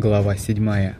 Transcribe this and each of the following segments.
Глава 7.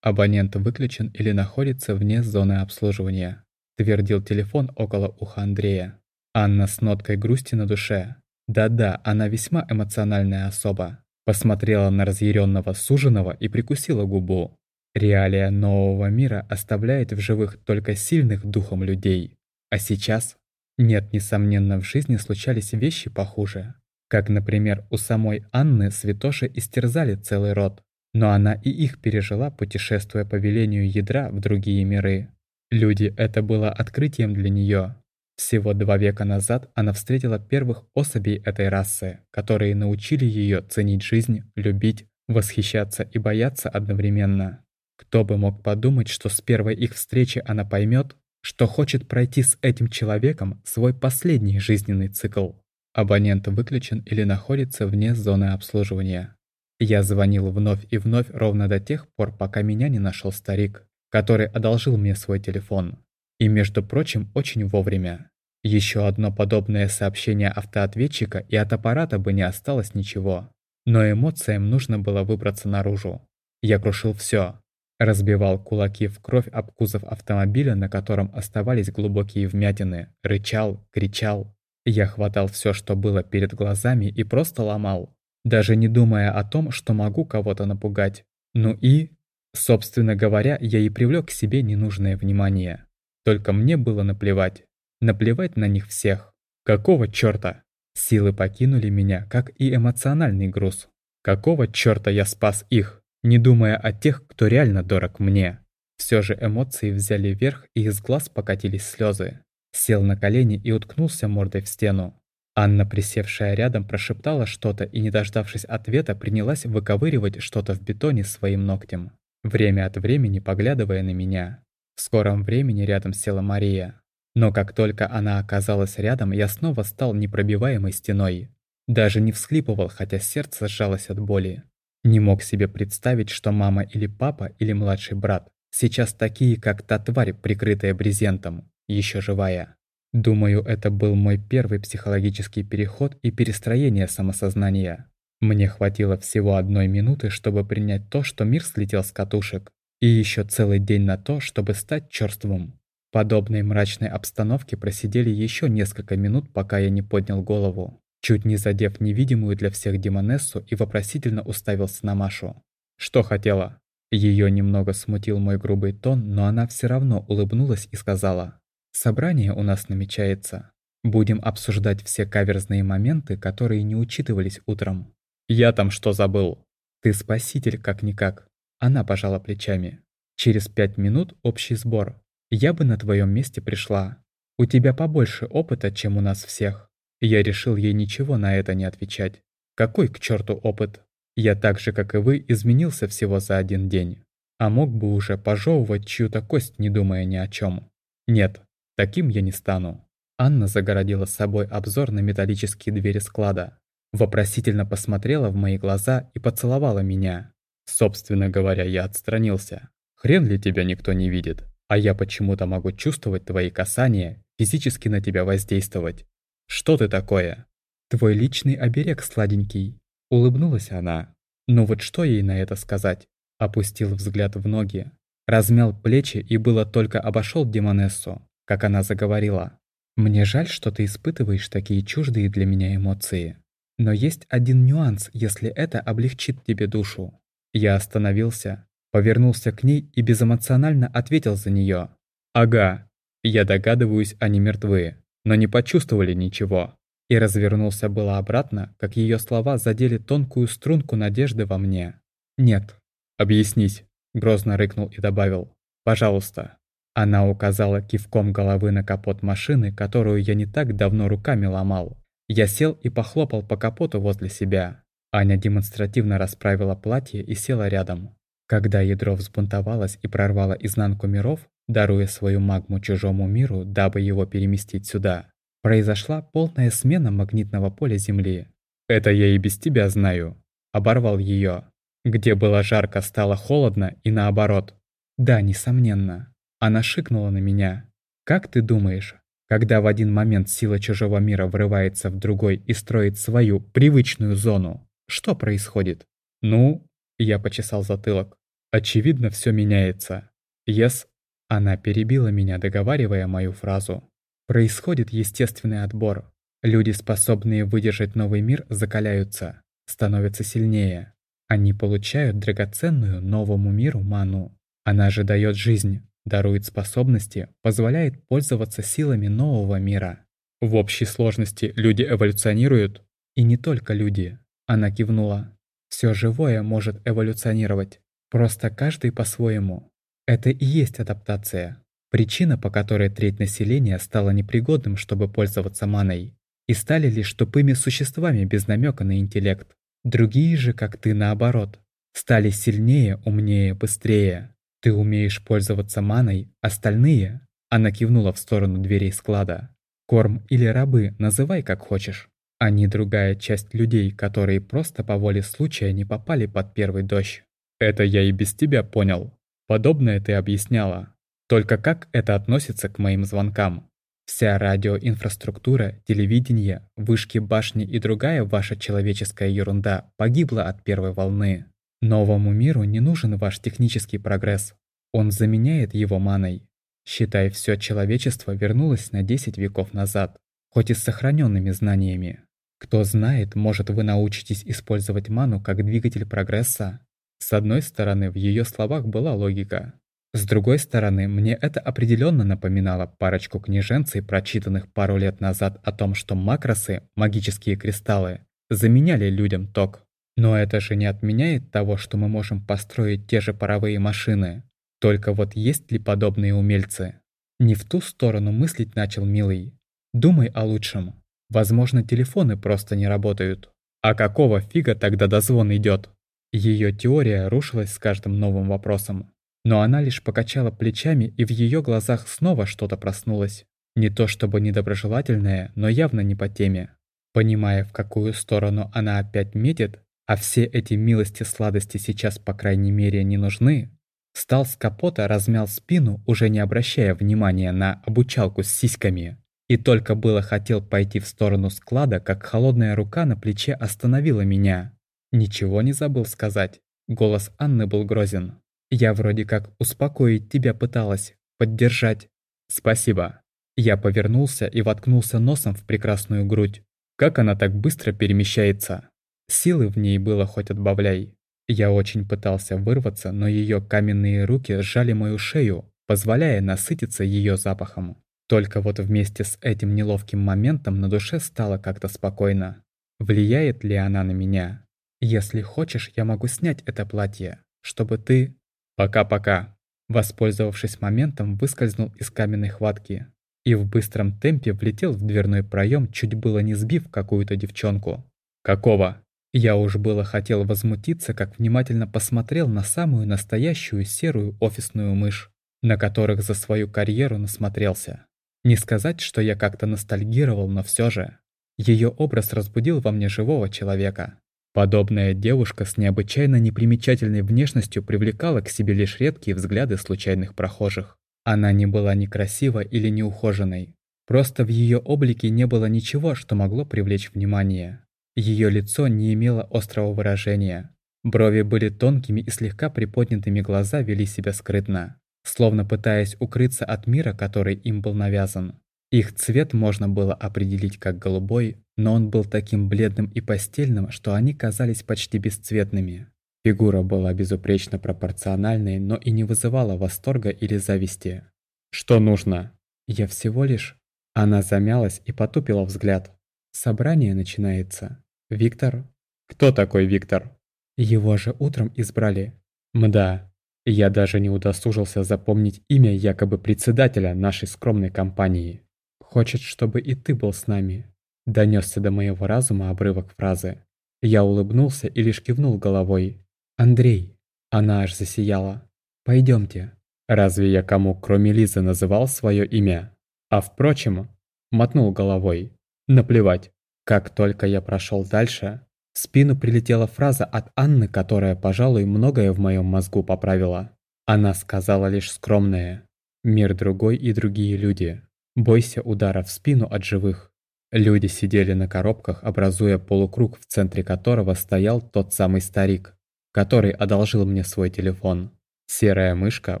Абонент выключен или находится вне зоны обслуживания. Твердил телефон около уха Андрея. Анна с ноткой грусти на душе. Да-да, она весьма эмоциональная особа. Посмотрела на разъяренного суженого и прикусила губу. Реалия нового мира оставляет в живых только сильных духом людей. А сейчас? Нет, несомненно, в жизни случались вещи похуже. Как, например, у самой Анны святоши истерзали целый род, но она и их пережила, путешествуя по велению ядра в другие миры. Люди — это было открытием для нее. Всего два века назад она встретила первых особей этой расы, которые научили ее ценить жизнь, любить, восхищаться и бояться одновременно. Кто бы мог подумать, что с первой их встречи она поймет, что хочет пройти с этим человеком свой последний жизненный цикл. Абонент выключен или находится вне зоны обслуживания. Я звонил вновь и вновь ровно до тех пор, пока меня не нашел старик, который одолжил мне свой телефон. И, между прочим, очень вовремя. Еще одно подобное сообщение автоответчика, и от аппарата бы не осталось ничего. Но эмоциям нужно было выбраться наружу. Я крушил все. Разбивал кулаки в кровь об кузов автомобиля, на котором оставались глубокие вмятины, рычал, кричал, я хватал все, что было перед глазами, и просто ломал, даже не думая о том, что могу кого-то напугать. Ну и, собственно говоря, я и привлек к себе ненужное внимание. Только мне было наплевать. Наплевать на них всех. Какого чёрта? Силы покинули меня, как и эмоциональный груз. Какого чёрта я спас их, не думая о тех, кто реально дорог мне? Все же эмоции взяли верх, и из глаз покатились слезы. Сел на колени и уткнулся мордой в стену. Анна, присевшая рядом, прошептала что-то и, не дождавшись ответа, принялась выковыривать что-то в бетоне своим ногтем, время от времени поглядывая на меня. В скором времени рядом села Мария. Но как только она оказалась рядом, я снова стал непробиваемой стеной. Даже не всхлипывал, хотя сердце сжалось от боли. Не мог себе представить, что мама или папа или младший брат сейчас такие, как та тварь, прикрытая брезентом еще живая. Думаю, это был мой первый психологический переход и перестроение самосознания. Мне хватило всего одной минуты, чтобы принять то, что мир слетел с катушек, и еще целый день на то, чтобы стать черствым. В подобной мрачной обстановке просидели еще несколько минут, пока я не поднял голову, чуть не задев невидимую для всех демонессу и вопросительно уставился на Машу. Что хотела? Ее немного смутил мой грубый тон, но она все равно улыбнулась и сказала. Собрание у нас намечается. Будем обсуждать все каверзные моменты, которые не учитывались утром. Я там что забыл? Ты спаситель как-никак. Она пожала плечами. Через пять минут общий сбор. Я бы на твоем месте пришла. У тебя побольше опыта, чем у нас всех. Я решил ей ничего на это не отвечать. Какой к черту опыт? Я так же, как и вы, изменился всего за один день. А мог бы уже пожевывать чью-то кость, не думая ни о чем. Нет, Таким я не стану. Анна загородила с собой обзор на металлические двери склада. Вопросительно посмотрела в мои глаза и поцеловала меня. Собственно говоря, я отстранился. Хрен ли тебя никто не видит? А я почему-то могу чувствовать твои касания, физически на тебя воздействовать. Что ты такое? Твой личный оберег, сладенький. Улыбнулась она. Ну вот что ей на это сказать? Опустил взгляд в ноги. Размял плечи и было только обошел Демонессу, как она заговорила. «Мне жаль, что ты испытываешь такие чуждые для меня эмоции. Но есть один нюанс, если это облегчит тебе душу». Я остановился, повернулся к ней и безэмоционально ответил за нее. «Ага, я догадываюсь, они мертвы, но не почувствовали ничего». И развернулся было обратно, как ее слова задели тонкую струнку надежды во мне. «Нет». «Объяснись», — грозно рыкнул и добавил. «Пожалуйста». Она указала кивком головы на капот машины, которую я не так давно руками ломал. Я сел и похлопал по капоту возле себя. Аня демонстративно расправила платье и села рядом. Когда ядро взбунтовалось и прорвало изнанку миров, даруя свою магму чужому миру, дабы его переместить сюда, произошла полная смена магнитного поля Земли. «Это я и без тебя знаю», — оборвал ее. Где было жарко, стало холодно и наоборот. Да, несомненно. Она шикнула на меня. «Как ты думаешь, когда в один момент сила чужого мира врывается в другой и строит свою привычную зону, что происходит?» «Ну?» Я почесал затылок. Очевидно, все меняется. Yes. Она перебила меня, договаривая мою фразу. Происходит естественный отбор. Люди, способные выдержать новый мир, закаляются, становятся сильнее. Они получают драгоценную новому миру ману. Она же дает жизнь, дарует способности, позволяет пользоваться силами нового мира. В общей сложности люди эволюционируют. И не только люди. Она кивнула. Все живое может эволюционировать. Просто каждый по-своему. Это и есть адаптация. Причина, по которой треть населения стала непригодным, чтобы пользоваться маной. И стали лишь тупыми существами без намека на интеллект. Другие же, как ты, наоборот. Стали сильнее, умнее, быстрее. Ты умеешь пользоваться маной, остальные... Она кивнула в сторону дверей склада. Корм или рабы, называй как хочешь. Они другая часть людей, которые просто по воле случая не попали под первый дождь. Это я и без тебя понял. Подобное ты объясняла. Только как это относится к моим звонкам? Вся радиоинфраструктура, телевидение, вышки башни и другая ваша человеческая ерунда погибла от первой волны. Новому миру не нужен ваш технический прогресс. Он заменяет его маной. Считай, все человечество вернулось на 10 веков назад, хоть и с сохраненными знаниями. Кто знает, может вы научитесь использовать ману как двигатель прогресса. С одной стороны, в ее словах была логика. С другой стороны, мне это определенно напоминало парочку книженцей, прочитанных пару лет назад о том, что макросы, магические кристаллы, заменяли людям ток. Но это же не отменяет того, что мы можем построить те же паровые машины. Только вот есть ли подобные умельцы? Не в ту сторону мыслить начал Милый. Думай о лучшем. Возможно, телефоны просто не работают. А какого фига тогда дозвон идет? Ее теория рушилась с каждым новым вопросом. Но она лишь покачала плечами, и в ее глазах снова что-то проснулось. Не то чтобы недоброжелательное, но явно не по теме. Понимая, в какую сторону она опять метит, а все эти милости-сладости сейчас, по крайней мере, не нужны, Встал с капота, размял спину, уже не обращая внимания на обучалку с сиськами. И только было хотел пойти в сторону склада, как холодная рука на плече остановила меня. Ничего не забыл сказать. Голос Анны был грозен. Я вроде как успокоить тебя пыталась, поддержать. Спасибо. Я повернулся и воткнулся носом в прекрасную грудь. Как она так быстро перемещается? Силы в ней было хоть отбавляй. Я очень пытался вырваться, но ее каменные руки сжали мою шею, позволяя насытиться ее запахом. Только вот вместе с этим неловким моментом на душе стало как-то спокойно. Влияет ли она на меня? Если хочешь, я могу снять это платье, чтобы ты... Пока-пока. Воспользовавшись моментом, выскользнул из каменной хватки и в быстром темпе влетел в дверной проем, чуть было не сбив какую-то девчонку. «Какого?» Я уж было хотел возмутиться, как внимательно посмотрел на самую настоящую серую офисную мышь, на которых за свою карьеру насмотрелся. Не сказать, что я как-то ностальгировал, но все же. Ее образ разбудил во мне живого человека. Подобная девушка с необычайно непримечательной внешностью привлекала к себе лишь редкие взгляды случайных прохожих. Она не была ни красива или неухоженной. Просто в ее облике не было ничего, что могло привлечь внимание. Ее лицо не имело острого выражения. Брови были тонкими и слегка приподнятыми глаза вели себя скрытно, словно пытаясь укрыться от мира, который им был навязан. Их цвет можно было определить как голубой, но он был таким бледным и постельным, что они казались почти бесцветными. Фигура была безупречно пропорциональной, но и не вызывала восторга или зависти. «Что нужно?» «Я всего лишь...» Она замялась и потупила взгляд. «Собрание начинается». Виктор? Кто такой Виктор? Его же утром избрали. Мда. Я даже не удосужился запомнить имя якобы председателя нашей скромной компании. Хочет, чтобы и ты был с нами. Донесся до моего разума обрывок фразы. Я улыбнулся и лишь кивнул головой. «Андрей!» Она аж засияла. «Пойдемте». Разве я кому, кроме Лизы, называл свое имя? А впрочем, мотнул головой. Наплевать. Как только я прошел дальше, в спину прилетела фраза от Анны, которая, пожалуй, многое в моем мозгу поправила. Она сказала лишь скромное «Мир другой и другие люди. Бойся удара в спину от живых». Люди сидели на коробках, образуя полукруг, в центре которого стоял тот самый старик. который одолжил мне свой телефон. Серая мышка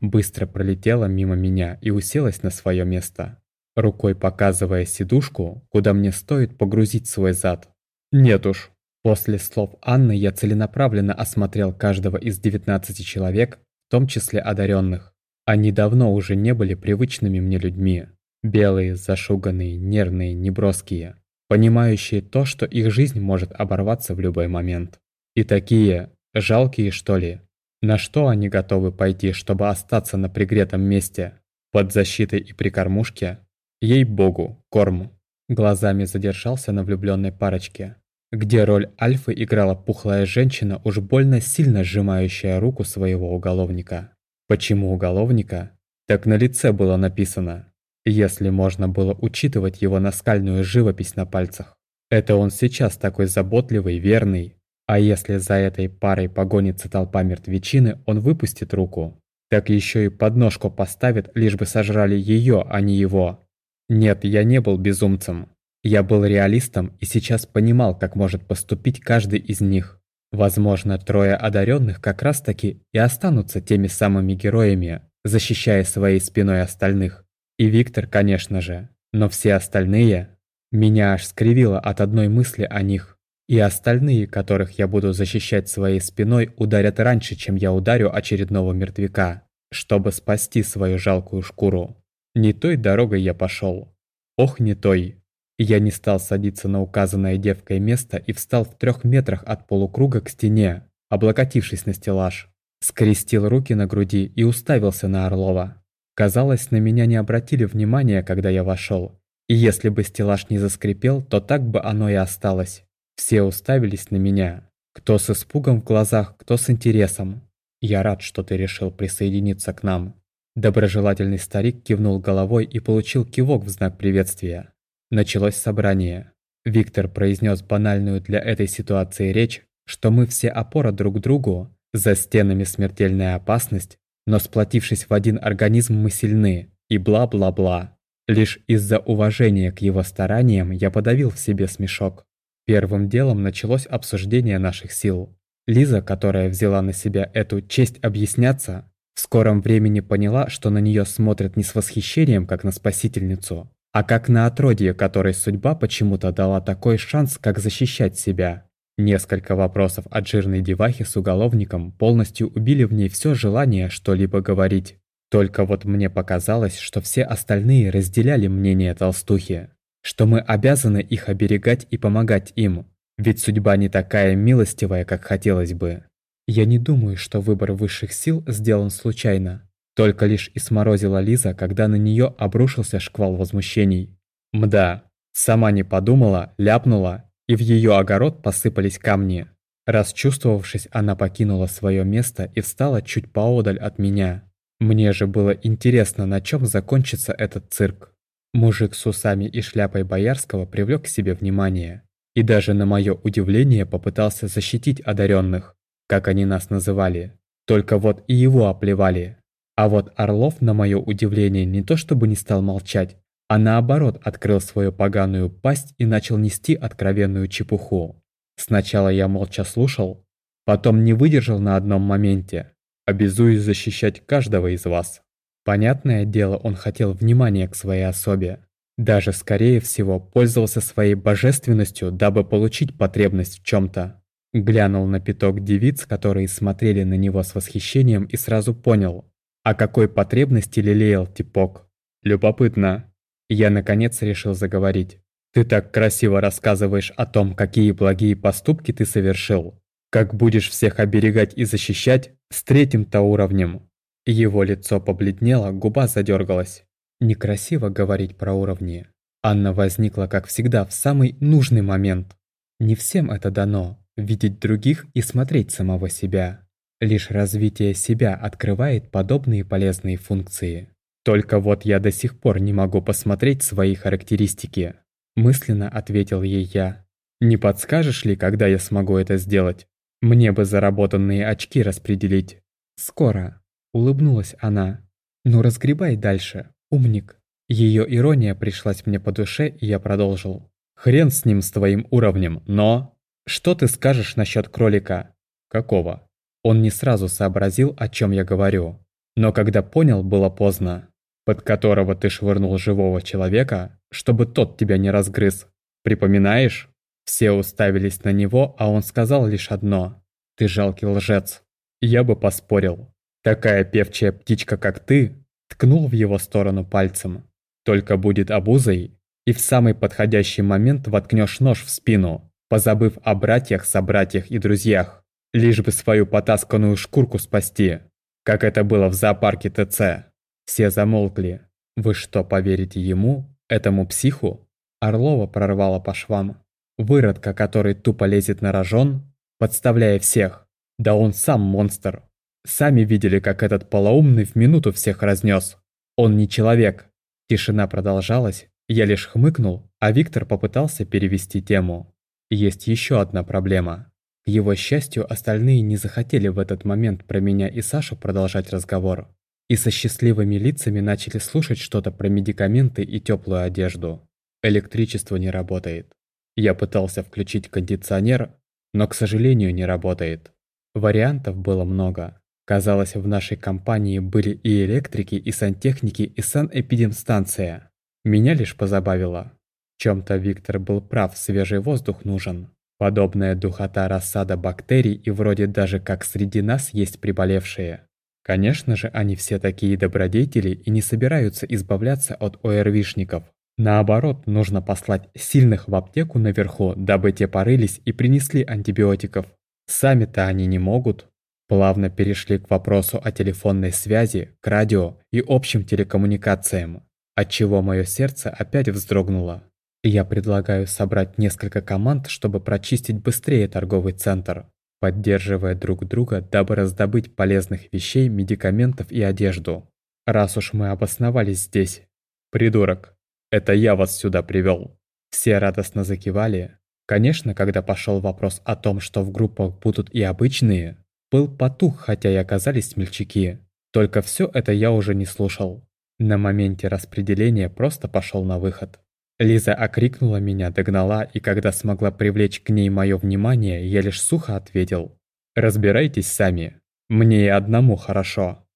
быстро пролетела мимо меня и уселась на свое место, рукой показывая сидушку, куда мне стоит погрузить свой зад. Нет уж. После слов Анны я целенаправленно осмотрел каждого из 19 человек, в том числе одаренных. Они давно уже не были привычными мне людьми. Белые, зашуганные, нервные, неброские, понимающие то, что их жизнь может оборваться в любой момент. И такие, жалкие что ли, на что они готовы пойти, чтобы остаться на пригретом месте, под защитой и при кормушке? Ей-богу, корму. Глазами задержался на влюбленной парочке, где роль Альфы играла пухлая женщина, уж больно сильно сжимающая руку своего уголовника. Почему уголовника? Так на лице было написано, если можно было учитывать его наскальную живопись на пальцах. Это он сейчас такой заботливый, верный, а если за этой парой погонится толпа мертвечины, он выпустит руку. Так еще и подножку поставит, лишь бы сожрали ее, а не его. Нет, я не был безумцем. Я был реалистом и сейчас понимал, как может поступить каждый из них. Возможно, трое одаренных как раз таки и останутся теми самыми героями, защищая своей спиной остальных. И Виктор, конечно же. Но все остальные... Меня аж скривило от одной мысли о них. И остальные, которых я буду защищать своей спиной, ударят раньше, чем я ударю очередного мертвяка, чтобы спасти свою жалкую шкуру. Не той дорогой я пошел. Ох, не той. Я не стал садиться на указанное девкой место и встал в трех метрах от полукруга к стене, облокотившись на стеллаж. Скрестил руки на груди и уставился на Орлова. Казалось, на меня не обратили внимания, когда я вошел. И если бы стеллаж не заскрипел, то так бы оно и осталось. Все уставились на меня. Кто с испугом в глазах, кто с интересом. Я рад, что ты решил присоединиться к нам. Доброжелательный старик кивнул головой и получил кивок в знак приветствия. Началось собрание. Виктор произнес банальную для этой ситуации речь, что мы все опора друг другу, за стенами смертельная опасность, но сплотившись в один организм мы сильны, и бла-бла-бла. Лишь из-за уважения к его стараниям я подавил в себе смешок. Первым делом началось обсуждение наших сил. Лиза, которая взяла на себя эту честь объясняться, в скором времени поняла, что на нее смотрят не с восхищением, как на спасительницу, а как на отродье, которой судьба почему-то дала такой шанс, как защищать себя. Несколько вопросов от жирной девахи с уголовником полностью убили в ней все желание что-либо говорить. Только вот мне показалось, что все остальные разделяли мнение толстухи что мы обязаны их оберегать и помогать им, ведь судьба не такая милостивая, как хотелось бы. Я не думаю, что выбор высших сил сделан случайно. Только лишь и сморозила Лиза, когда на нее обрушился шквал возмущений. Мда, сама не подумала, ляпнула, и в ее огород посыпались камни. Расчувствовавшись, она покинула свое место и встала чуть поодаль от меня. Мне же было интересно, на чем закончится этот цирк. Мужик с усами и шляпой Боярского привлек к себе внимание. И даже на мое удивление попытался защитить одаренных, как они нас называли. Только вот и его оплевали. А вот Орлов, на мое удивление, не то чтобы не стал молчать, а наоборот открыл свою поганую пасть и начал нести откровенную чепуху. Сначала я молча слушал, потом не выдержал на одном моменте. Обязуюсь защищать каждого из вас. Понятное дело, он хотел внимания к своей особе. Даже, скорее всего, пользовался своей божественностью, дабы получить потребность в чем-то. Глянул на пяток девиц, которые смотрели на него с восхищением и сразу понял, о какой потребности лелеял типок. Любопытно. Я, наконец, решил заговорить. Ты так красиво рассказываешь о том, какие благие поступки ты совершил. Как будешь всех оберегать и защищать с третьим-то уровнем. Его лицо побледнело, губа задергалась. Некрасиво говорить про уровни. Анна возникла, как всегда, в самый нужный момент. Не всем это дано – видеть других и смотреть самого себя. Лишь развитие себя открывает подобные полезные функции. Только вот я до сих пор не могу посмотреть свои характеристики. Мысленно ответил ей я. Не подскажешь ли, когда я смогу это сделать? Мне бы заработанные очки распределить. Скоро. Улыбнулась она. «Ну разгребай дальше, умник». Ее ирония пришлась мне по душе, и я продолжил. «Хрен с ним, с твоим уровнем, но...» «Что ты скажешь насчет кролика?» «Какого?» Он не сразу сообразил, о чем я говорю. Но когда понял, было поздно. Под которого ты швырнул живого человека, чтобы тот тебя не разгрыз. Припоминаешь? Все уставились на него, а он сказал лишь одно. Ты жалкий лжец. Я бы поспорил. Такая певчая птичка, как ты, ткнул в его сторону пальцем. Только будет обузой, и в самый подходящий момент воткнешь нож в спину, позабыв о братьях, собратьях и друзьях, лишь бы свою потасканную шкурку спасти, как это было в зоопарке ТЦ. Все замолкли. Вы что, поверите ему, этому психу? Орлова прорвала по швам. Выродка, который тупо лезет на рожон, подставляя всех. Да он сам монстр. Сами видели, как этот полоумный в минуту всех разнес. Он не человек. Тишина продолжалась, я лишь хмыкнул, а Виктор попытался перевести тему. Есть еще одна проблема. К его счастью, остальные не захотели в этот момент про меня и Сашу продолжать разговор. И со счастливыми лицами начали слушать что-то про медикаменты и теплую одежду. Электричество не работает. Я пытался включить кондиционер, но, к сожалению, не работает. Вариантов было много. Казалось, в нашей компании были и электрики, и сантехники, и санэпидемстанция. Меня лишь позабавило. Чем-то Виктор был прав, свежий воздух нужен. Подобная духота рассада бактерий и вроде даже как среди нас есть приболевшие. Конечно же, они все такие добродетели и не собираются избавляться от ОРВишников. Наоборот, нужно послать сильных в аптеку наверху, дабы те порылись и принесли антибиотиков. Сами-то они не могут. Плавно перешли к вопросу о телефонной связи, к радио и общим телекоммуникациям отчего мое сердце опять вздрогнуло. Я предлагаю собрать несколько команд, чтобы прочистить быстрее торговый центр, поддерживая друг друга, дабы раздобыть полезных вещей, медикаментов и одежду. Раз уж мы обосновались здесь. Придурок, это я вас сюда привел. Все радостно закивали. Конечно, когда пошел вопрос о том, что в группах будут и обычные, был потух, хотя и оказались смельчаки. Только все это я уже не слушал. На моменте распределения просто пошел на выход. Лиза окрикнула меня, догнала, и когда смогла привлечь к ней мое внимание, я лишь сухо ответил. «Разбирайтесь сами. Мне и одному хорошо».